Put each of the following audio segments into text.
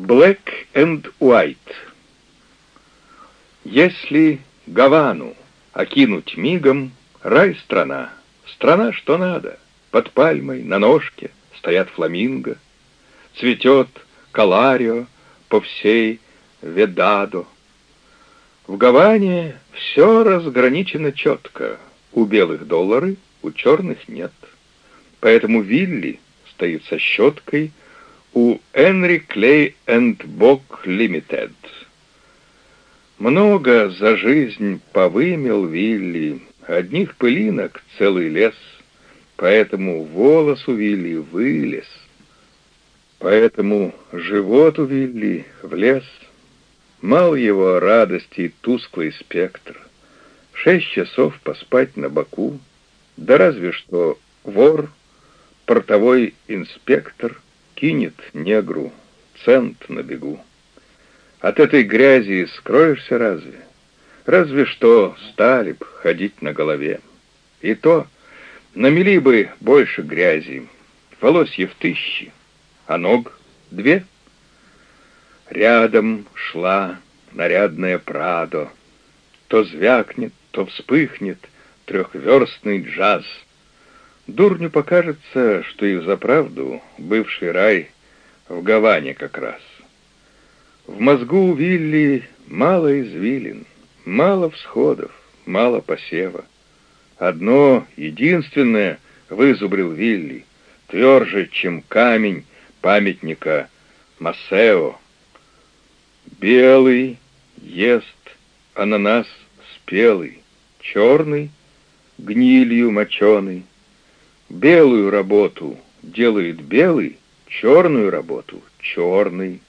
Black and White. Если Гавану окинуть мигом, рай страна, страна что надо, под пальмой, на ножке стоят фламинго, цветет каларио по всей Ведадо. В Гаване все разграничено четко, у белых доллары, у черных нет. Поэтому Вилли стоит со щеткой у Энри Клей энд Бок Лимитед. Много за жизнь повымел Вилли, одних пылинок целый лес, поэтому волос у Вилли вылез, поэтому живот у Вилли влез, мал его радости тусклый спектр, шесть часов поспать на боку, да разве что вор, портовой инспектор — кинет негру цент на бегу. От этой грязи скроешься разве? Разве что стали б ходить на голове. И то намели бы больше грязи, волосьев тысячи, а ног две. Рядом шла нарядная Прадо, то звякнет, то вспыхнет трехверстный джаз — Дурню покажется, что и взаправду бывший рай в Гаване как раз. В мозгу у Вилли мало извилин, мало всходов, мало посева. Одно, единственное, вызубрил Вилли, тверже, чем камень памятника Массео. Белый ест ананас спелый, черный — гнилью моченый, Белую работу делает белый, черную работу — черный.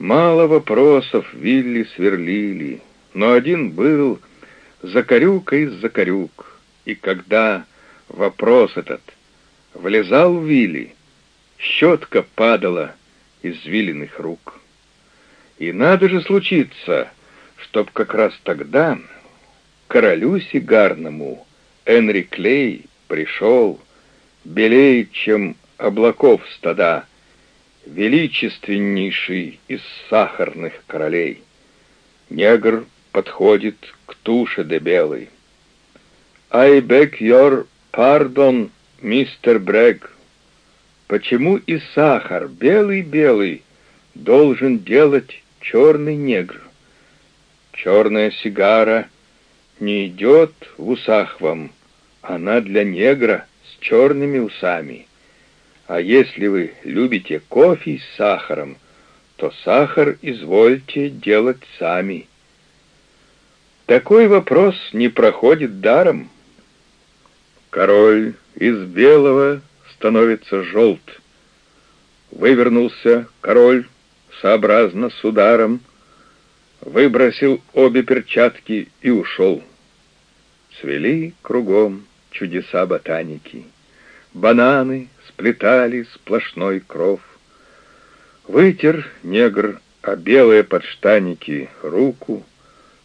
Мало вопросов Вилли сверлили, но один был закорюк из закорюк, и когда вопрос этот влезал в Вилли, щетка падала из виленных рук. И надо же случиться, чтоб как раз тогда королю сигарному Энри Клей пришел, белей, чем облаков стада, величественнейший из сахарных королей. Негр подходит к туше де белой. «I beg your pardon, мистер Брэг. Почему и сахар, белый-белый, должен делать черный негр? Черная сигара не идет в усах вам, она для негра с черными усами. А если вы любите кофе с сахаром, то сахар извольте делать сами. Такой вопрос не проходит даром. Король из белого становится желт. Вывернулся король сообразно с ударом, выбросил обе перчатки и ушел. Свели кругом чудеса ботаники. Бананы сплетали сплошной кров. Вытер негр о белые подштаники руку,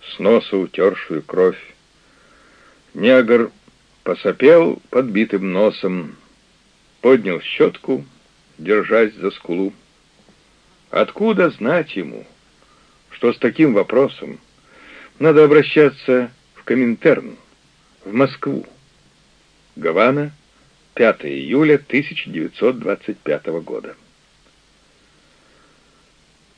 с носа утершую кровь. Негр посопел подбитым носом, поднял щетку, держась за скулу. Откуда знать ему, что с таким вопросом надо обращаться в Коминтерн, в Москву? Гавана, 5 июля 1925 года.